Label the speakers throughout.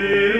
Speaker 1: Spirit.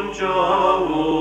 Speaker 1: un